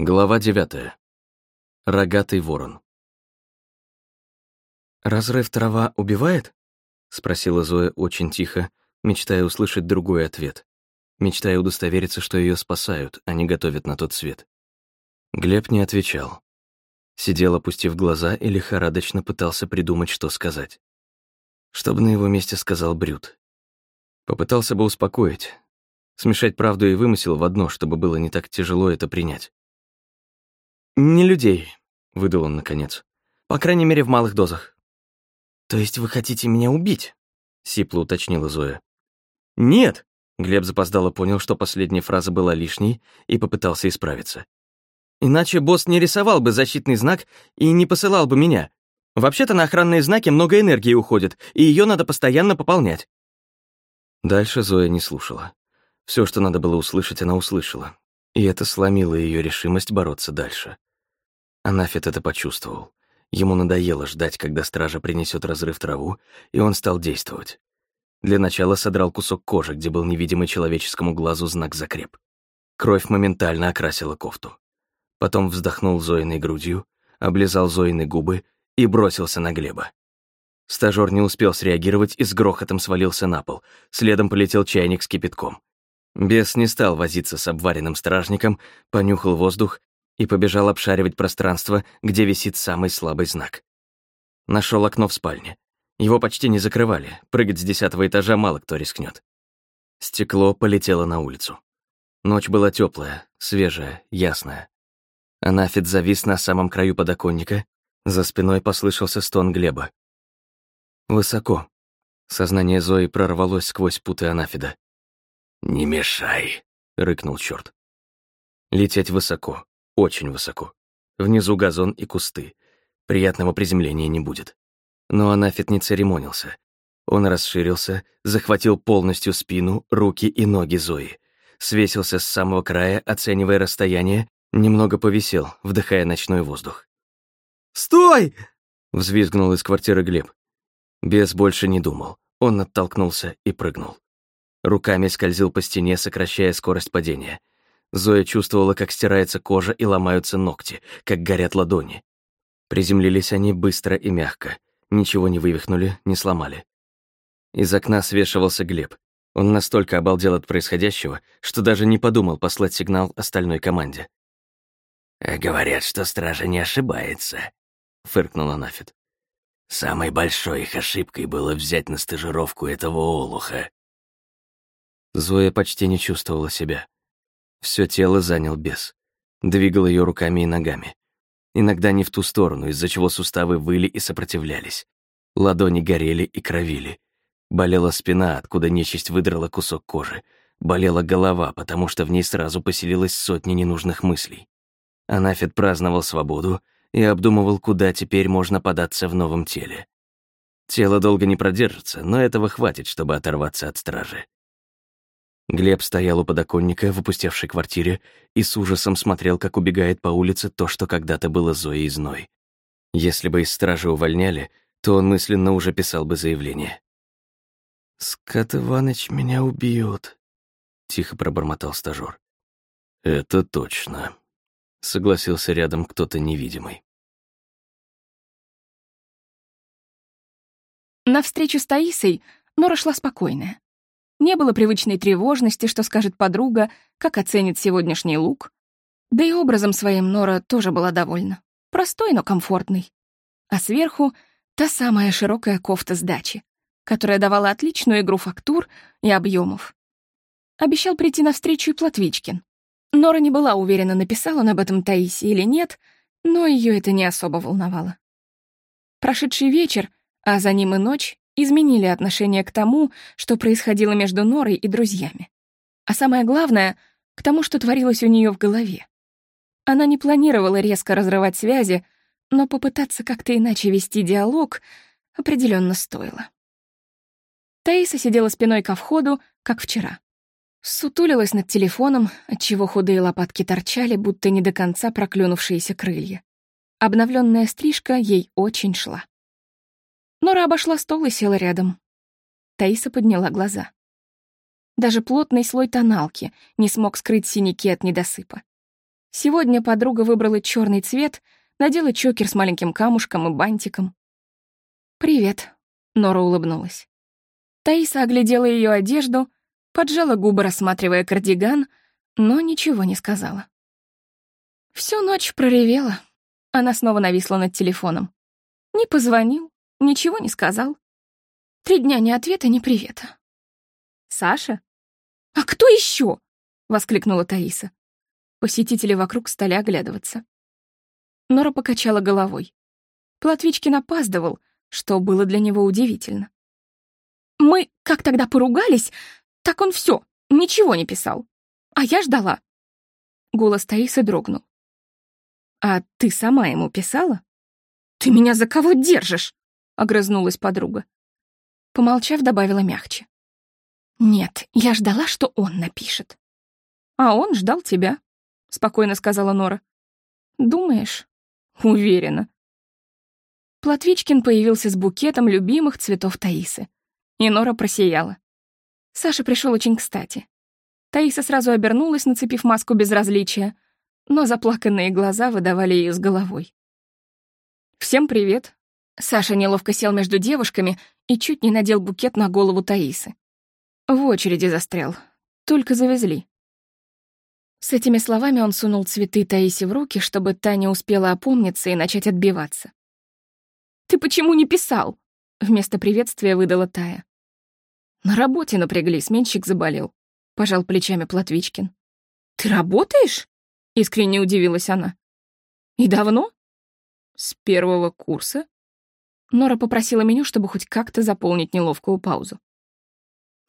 Глава девятая. Рогатый ворон. «Разрыв трава убивает?» — спросила Зоя очень тихо, мечтая услышать другой ответ, мечтая удостовериться, что ее спасают, а не готовят на тот свет. Глеб не отвечал. Сидел, опустив глаза, и лихорадочно пытался придумать, что сказать. Что бы на его месте сказал Брюд. Попытался бы успокоить, смешать правду и вымысел в одно, чтобы было не так тяжело это принять. «Не людей», — выдал он наконец. «По крайней мере, в малых дозах». «То есть вы хотите меня убить?» — сипло уточнила Зоя. «Нет», — Глеб запоздало понял, что последняя фраза была лишней, и попытался исправиться. «Иначе босс не рисовал бы защитный знак и не посылал бы меня. Вообще-то на охранные знаки много энергии уходит, и ее надо постоянно пополнять». Дальше Зоя не слушала. Все, что надо было услышать, она услышала, и это сломило ее решимость бороться дальше. Анафит это почувствовал. Ему надоело ждать, когда стража принесет разрыв траву, и он стал действовать. Для начала содрал кусок кожи, где был невидимый человеческому глазу знак закреп. Кровь моментально окрасила кофту. Потом вздохнул Зоиной грудью, облизал Зоины губы и бросился на Глеба. Стажёр не успел среагировать и с грохотом свалился на пол. Следом полетел чайник с кипятком. Бес не стал возиться с обваренным стражником, понюхал воздух и побежал обшаривать пространство, где висит самый слабый знак. Нашел окно в спальне. Его почти не закрывали, прыгать с десятого этажа мало кто рискнет. Стекло полетело на улицу. Ночь была теплая, свежая, ясная. Анафит завис на самом краю подоконника, за спиной послышался стон Глеба. Высоко. Сознание Зои прорвалось сквозь путы Анафида. «Не мешай», — рыкнул черт. Лететь высоко, очень высоко. Внизу газон и кусты. Приятного приземления не будет. Но Анафит не церемонился. Он расширился, захватил полностью спину, руки и ноги Зои. Свесился с самого края, оценивая расстояние, немного повисел, вдыхая ночной воздух. «Стой!» — взвизгнул из квартиры Глеб. Бес больше не думал. Он оттолкнулся и прыгнул. Руками скользил по стене, сокращая скорость падения. Зоя чувствовала, как стирается кожа и ломаются ногти, как горят ладони. Приземлились они быстро и мягко. Ничего не вывихнули, не сломали. Из окна свешивался Глеб. Он настолько обалдел от происходящего, что даже не подумал послать сигнал остальной команде. «Э, «Говорят, что стража не ошибается», — фыркнул Анафит. «Самой большой их ошибкой было взять на стажировку этого олуха». Зоя почти не чувствовала себя. Все тело занял бес. Двигал ее руками и ногами. Иногда не в ту сторону, из-за чего суставы выли и сопротивлялись. Ладони горели и кровили. Болела спина, откуда нечисть выдрала кусок кожи. Болела голова, потому что в ней сразу поселилось сотни ненужных мыслей. Анафет праздновал свободу и обдумывал, куда теперь можно податься в новом теле. Тело долго не продержится, но этого хватит, чтобы оторваться от стражи. Глеб стоял у подоконника в опустевшей квартире и с ужасом смотрел, как убегает по улице то, что когда-то было Зоей Зной. Если бы из стражи увольняли, то он мысленно уже писал бы заявление. «Скот Иваныч меня убьет», — тихо пробормотал стажёр. «Это точно», — согласился рядом кто-то невидимый. На встречу с Таисой Нора шла спокойная. Не было привычной тревожности, что скажет подруга, как оценит сегодняшний лук. Да и образом своим Нора тоже была довольна. Простой, но комфортный. А сверху — та самая широкая кофта с дачи, которая давала отличную игру фактур и объемов. Обещал прийти навстречу и Платвичкин. Нора не была уверена, написал он об этом Таисе или нет, но ее это не особо волновало. Прошедший вечер, а за ним и ночь, изменили отношение к тому, что происходило между Норой и друзьями. А самое главное — к тому, что творилось у нее в голове. Она не планировала резко разрывать связи, но попытаться как-то иначе вести диалог определенно стоило. Таиса сидела спиной ко входу, как вчера. Сутулилась над телефоном, отчего худые лопатки торчали, будто не до конца проклюнувшиеся крылья. Обновленная стрижка ей очень шла. Нора обошла стол и села рядом. Таиса подняла глаза. Даже плотный слой тоналки не смог скрыть синяки от недосыпа. Сегодня подруга выбрала черный цвет, надела чокер с маленьким камушком и бантиком. «Привет», — Нора улыбнулась. Таиса оглядела ее одежду, поджала губы, рассматривая кардиган, но ничего не сказала. Всю ночь проревела. Она снова нависла над телефоном. Не позвонил, ничего не сказал. Три дня ни ответа, ни привета. «Саша?» «А кто еще?» — воскликнула Таиса. Посетители вокруг стали оглядываться. Нора покачала головой. Платвичкин опаздывал, что было для него удивительно. «Мы как тогда поругались, так он все, ничего не писал. А я ждала». Голос Таисы дрогнул. «А ты сама ему писала?» «Ты меня за кого держишь?» — огрызнулась подруга. Помолчав, добавила мягче. «Нет, я ждала, что он напишет». «А он ждал тебя», — спокойно сказала Нора. «Думаешь?» «Уверена». Платвичкин появился с букетом любимых цветов Таисы. И Нора просияла. Саша пришел очень кстати. Таиса сразу обернулась, нацепив маску безразличия, но заплаканные глаза выдавали ее с головой. «Всем привет!» Саша неловко сел между девушками и чуть не надел букет на голову Таисы. В очереди застрял. Только завезли. С этими словами он сунул цветы Таисе в руки, чтобы та успела опомниться и начать отбиваться. «Ты почему не писал?» — вместо приветствия выдала Тая. «На работе напрягли, сменщик заболел», — пожал плечами Платвичкин. «Ты работаешь?» — искренне удивилась она. «И давно?» «С первого курса». Нора попросила меню, чтобы хоть как-то заполнить неловкую паузу.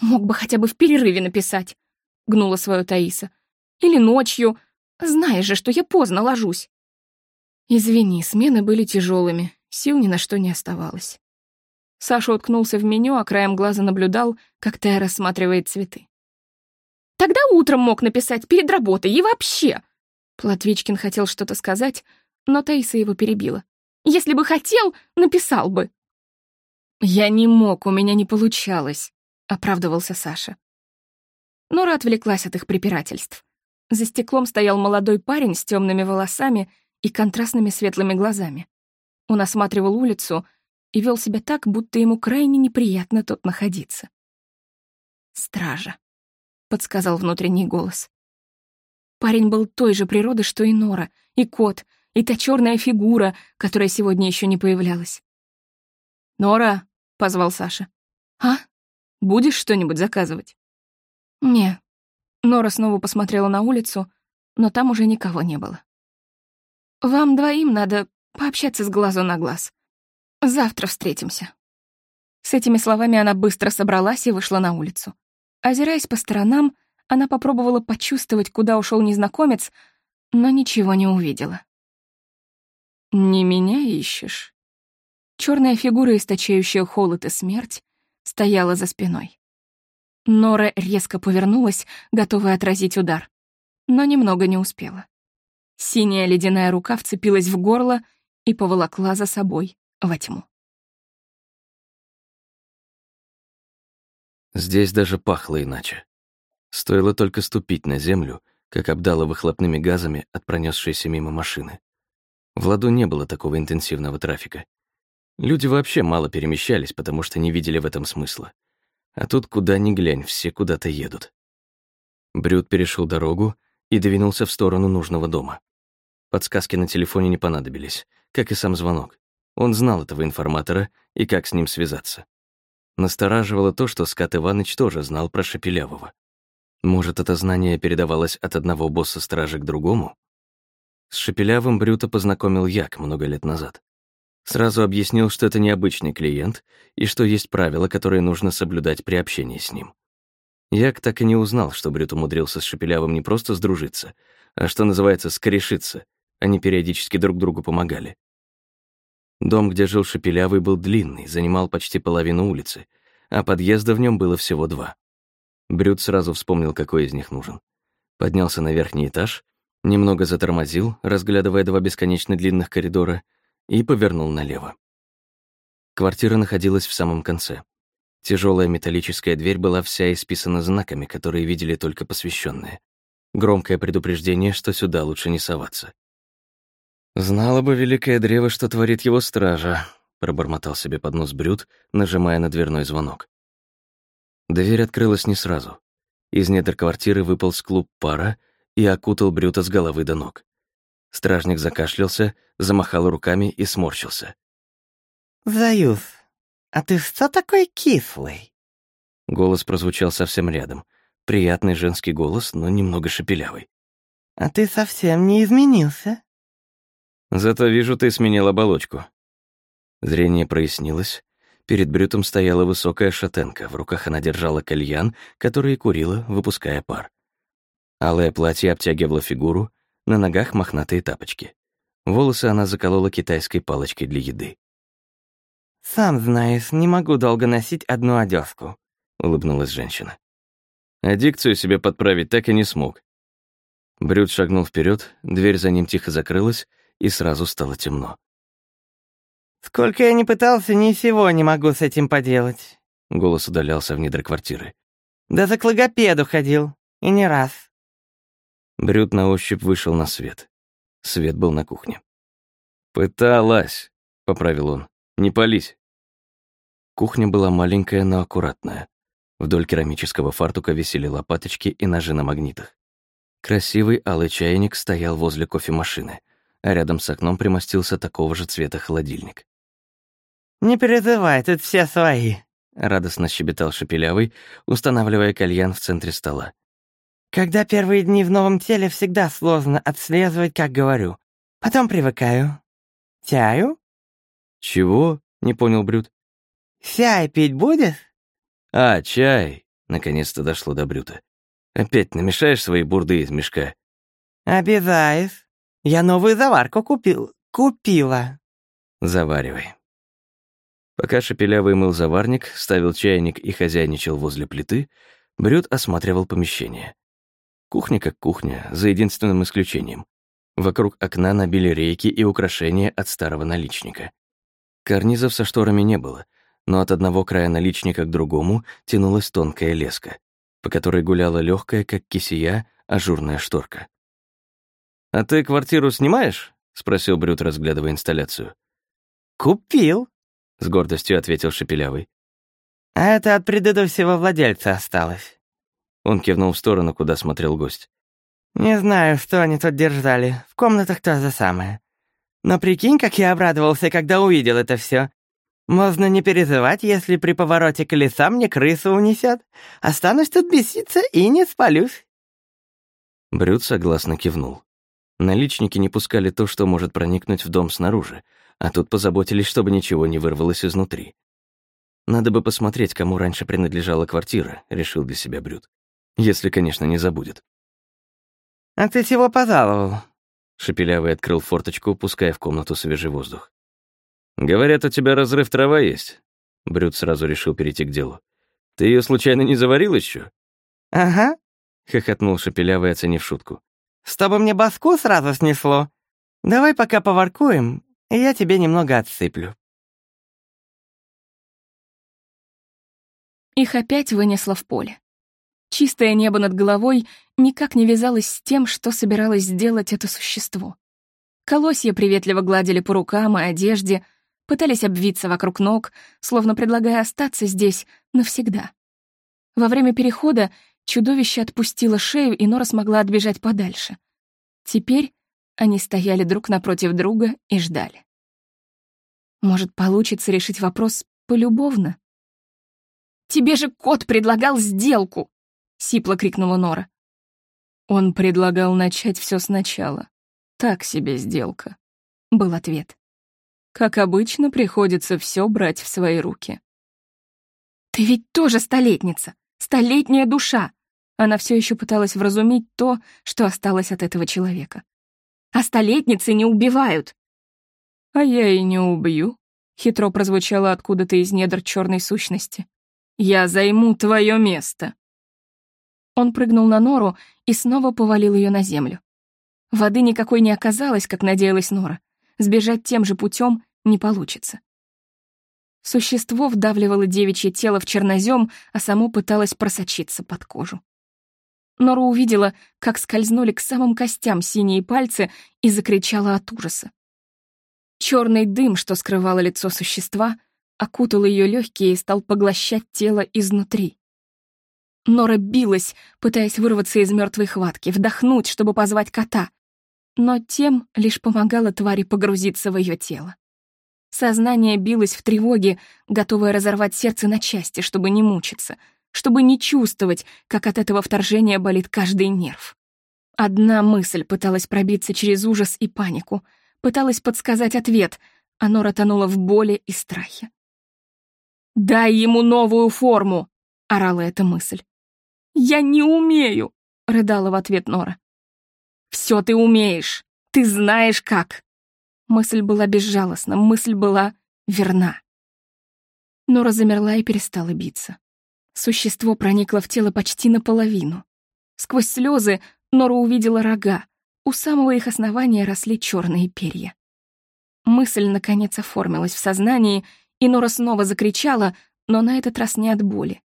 «Мог бы хотя бы в перерыве написать», — гнула свою Таиса. Или ночью. Знаешь же, что я поздно ложусь. Извини, смены были тяжелыми, сил ни на что не оставалось. Саша уткнулся в меню, а краем глаза наблюдал, как Тая рассматривает цветы. «Тогда утром мог написать перед работой и вообще!» Платвичкин хотел что-то сказать, но Таиса его перебила. «Если бы хотел, написал бы». «Я не мог, у меня не получалось», — оправдывался Саша. Нора отвлеклась от их препирательств. За стеклом стоял молодой парень с темными волосами и контрастными светлыми глазами. Он осматривал улицу и вел себя так, будто ему крайне неприятно тут находиться. «Стража», — подсказал внутренний голос. Парень был той же природы, что и Нора, и кот, и та черная фигура, которая сегодня еще не появлялась. «Нора», — позвал Саша. «А? Будешь что-нибудь заказывать?» «Не, Нора снова посмотрела на улицу, но там уже никого не было. «Вам двоим надо пообщаться с глазу на глаз. Завтра встретимся». С этими словами она быстро собралась и вышла на улицу. Озираясь по сторонам, она попробовала почувствовать, куда ушел незнакомец, но ничего не увидела. «Не меня ищешь?» Черная фигура, источающая холод и смерть, стояла за спиной. Нора резко повернулась, готовая отразить удар, но немного не успела. Синяя ледяная рука вцепилась в горло и поволокла за собой во тьму. Здесь даже пахло иначе. Стоило только ступить на землю, как обдало выхлопными газами от пронесшейся мимо машины. В ладу не было такого интенсивного трафика. Люди вообще мало перемещались, потому что не видели в этом смысла. А тут куда ни глянь, все куда-то едут. Брюд перешел дорогу и двинулся в сторону нужного дома. Подсказки на телефоне не понадобились, как и сам звонок. Он знал этого информатора и как с ним связаться. Настораживало то, что Скат Иваныч тоже знал про Шепелявого. Может, это знание передавалось от одного босса стражи к другому? С Шепелявым Брюта познакомил Як много лет назад. Сразу объяснил, что это необычный клиент и что есть правила, которые нужно соблюдать при общении с ним. Як так и не узнал, что Брют умудрился с Шепелявым не просто сдружиться, а что называется скорешиться. Они периодически друг другу помогали. Дом, где жил Шепелявый, был длинный, занимал почти половину улицы, а подъезда в нем было всего два. Брют сразу вспомнил, какой из них нужен. Поднялся на верхний этаж, немного затормозил, разглядывая два бесконечно длинных коридора, и повернул налево. Квартира находилась в самом конце. Тяжелая металлическая дверь была вся исписана знаками, которые видели только посвященные. Громкое предупреждение, что сюда лучше не соваться. «Знала бы великое древо, что творит его стража», — пробормотал себе под нос Брюд, нажимая на дверной звонок. Дверь открылась не сразу. Из недр квартиры выполз клуб пара и окутал Брюта с головы до ног. Стражник закашлялся, замахал руками и сморщился. «Заюз, а ты что такой кислый?» Голос прозвучал совсем рядом. Приятный женский голос, но немного шепелявый. «А ты совсем не изменился?» «Зато вижу, ты сменил оболочку». Зрение прояснилось. Перед Брютом стояла высокая шатенка, в руках она держала кальян, который курила, выпуская пар. Алое платье обтягивало фигуру, на ногах мохнатые тапочки. Волосы она заколола китайской палочкой для еды. «Сам знаешь, не могу долго носить одну одежку», — улыбнулась женщина. Аддикцию себе подправить так и не смог. Брюд шагнул вперед, дверь за ним тихо закрылась, и сразу стало темно. «Сколько я не пытался, ничего не могу с этим поделать», — голос удалялся в недр квартиры. «Да за к логопеду ходил, и не раз». Брюд на ощупь вышел на свет. Свет был на кухне. «Пыталась», — поправил он. «Не пались». Кухня была маленькая, но аккуратная. Вдоль керамического фартука висели лопаточки и ножи на магнитах. Красивый алый чайник стоял возле кофемашины, а рядом с окном примостился такого же цвета холодильник. «Не переживай, тут все свои», — радостно щебетал Шепелявый, устанавливая кальян в центре стола. «Когда первые дни в новом теле, всегда сложно отслеживать, как говорю. Потом привыкаю. Чаю?» «Чего?» — не понял Брюд. «Чай пить будешь?» «А, чай!» — наконец-то дошло до Брюта. «Опять намешаешь свои бурды из мешка?» «Обязаюсь. Я новую заварку купил. Купила». «Заваривай». Пока Шепелявый мыл заварник, ставил чайник и хозяйничал возле плиты, Брюд осматривал помещение. Кухня как кухня, за единственным исключением. Вокруг окна набили рейки и украшения от старого наличника. Карнизов со шторами не было, но от одного края наличника к другому тянулась тонкая леска, по которой гуляла легкая, как кисия, ажурная шторка. «А ты квартиру снимаешь?» — спросил Брют, разглядывая инсталляцию. «Купил», — с гордостью ответил Шепелявый. «А это от предыдущего владельца осталось». Он кивнул в сторону, куда смотрел гость. «Не знаю, что они тут держали. В комнатах то же самое. Но прикинь, как я обрадовался, когда увидел это все. Можно не переживать, если при повороте колеса мне крысу унесет. Останусь тут беситься и не спалюсь». Брюд согласно кивнул. Наличники не пускали то, что может проникнуть в дом снаружи, а тут позаботились, чтобы ничего не вырвалось изнутри. Надо бы посмотреть, кому раньше принадлежала квартира, решил для себя Брюд. Если, конечно, не забудет. «А ты чего позаловал?» Шепелявый открыл форточку, пуская в комнату свежий воздух. «Говорят, у тебя разрыв трава есть». Брюд сразу решил перейти к делу. «Ты ее случайно не заварил еще? «Ага», — хохотнул Шепелявый, оценив шутку. «Чтобы мне баску сразу снесло. Давай пока поваркуем, и я тебе немного отсыплю». Их опять вынесло в поле. Чистое небо над головой никак не вязалось с тем, что собиралось сделать это существо. Колосья приветливо гладили по рукам и одежде, пытались обвиться вокруг ног, словно предлагая остаться здесь навсегда. Во время перехода чудовище отпустило шею, и Нора смогла отбежать подальше. Теперь они стояли друг напротив друга и ждали. Может, получится решить вопрос полюбовно? «Тебе же кот предлагал сделку!» — сипло крикнула Нора. «Он предлагал начать все сначала. Так себе сделка», — был ответ. Как обычно, приходится все брать в свои руки. «Ты ведь тоже столетница, столетняя душа!» Она все еще пыталась вразумить то, что осталось от этого человека. «А столетницы не убивают!» «А я и не убью», — хитро прозвучало откуда-то из недр черной сущности. «Я займу твое место». Он прыгнул на нору и снова повалил ее на землю. Воды никакой не оказалось, как надеялась Нора. Сбежать тем же путем не получится. Существо вдавливало девичье тело в чернозем, а само пыталось просочиться под кожу. Нора увидела, как скользнули к самым костям синие пальцы и закричала от ужаса. Черный дым, что скрывало лицо существа, окутал ее легкие и стал поглощать тело изнутри. Нора билась, пытаясь вырваться из мертвой хватки, вдохнуть, чтобы позвать кота, но тем лишь помогало твари погрузиться в ее тело. Сознание билось в тревоге, готовое разорвать сердце на части, чтобы не мучиться, чтобы не чувствовать, как от этого вторжения болит каждый нерв. Одна мысль пыталась пробиться через ужас и панику, пыталась подсказать ответ, а Нора тонула в боли и страхе. «Дай ему новую форму!» — орала эта мысль. «Я не умею!» — рыдала в ответ Нора. «Все ты умеешь! Ты знаешь как!» Мысль была безжалостна, мысль была верна. Нора замерла и перестала биться. Существо проникло в тело почти наполовину. Сквозь слезы Нора увидела рога. У самого их основания росли черные перья. Мысль, наконец, оформилась в сознании, и Нора снова закричала, но на этот раз не от боли.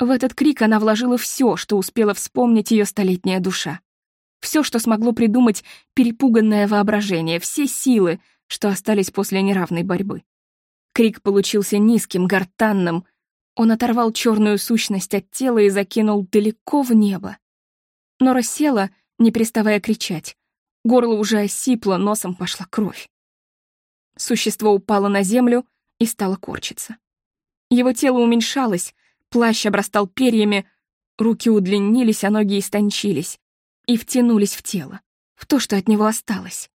В этот крик она вложила все, что успела вспомнить ее столетняя душа. Все, что смогло придумать перепуганное воображение, все силы, что остались после неравной борьбы. Крик получился низким, гортанным. Он оторвал черную сущность от тела и закинул далеко в небо. Но рассела, не переставая кричать. Горло уже осипло, носом пошла кровь. Существо упало на землю и стало корчиться. Его тело уменьшалось, Плащ обрастал перьями, руки удлинились, а ноги истончились и втянулись в тело, в то, что от него осталось.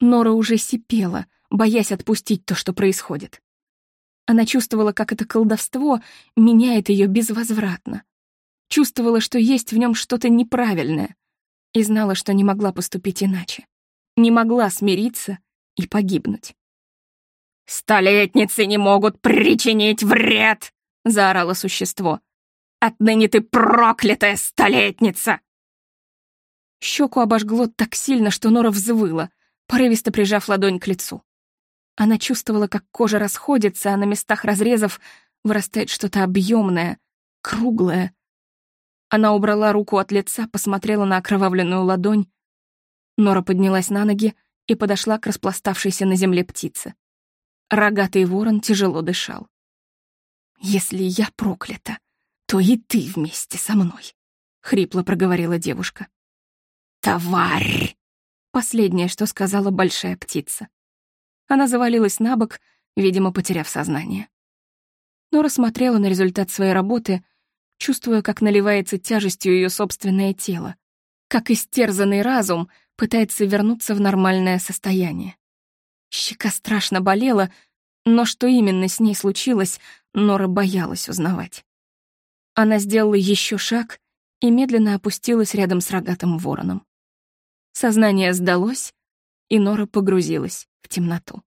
Нора уже сипела, боясь отпустить то, что происходит. Она чувствовала, как это колдовство меняет ее безвозвратно. Чувствовала, что есть в нем что-то неправильное, и знала, что не могла поступить иначе. Не могла смириться и погибнуть. «Столетницы не могут причинить вред!» — заорало существо. «Отныне ты проклятая столетница!» Щеку обожгло так сильно, что Нора взвыла, порывисто прижав ладонь к лицу. Она чувствовала, как кожа расходится, а на местах разрезов вырастает что-то объемное, круглое. Она убрала руку от лица, посмотрела на окровавленную ладонь. Нора поднялась на ноги и подошла к распластавшейся на земле птице. Рогатый ворон тяжело дышал. «Если я проклята, то и ты вместе со мной», — хрипло проговорила девушка. «Тварь!» — последнее, что сказала большая птица. Она завалилась на бок, видимо, потеряв сознание. Но рассмотрела на результат своей работы, чувствуя, как наливается тяжестью ее собственное тело, как истерзанный разум пытается вернуться в нормальное состояние. Щека страшно болела, но что именно с ней случилось, Нора боялась узнавать. Она сделала еще шаг и медленно опустилась рядом с рогатым вороном. Сознание сдалось, и Нора погрузилась в темноту.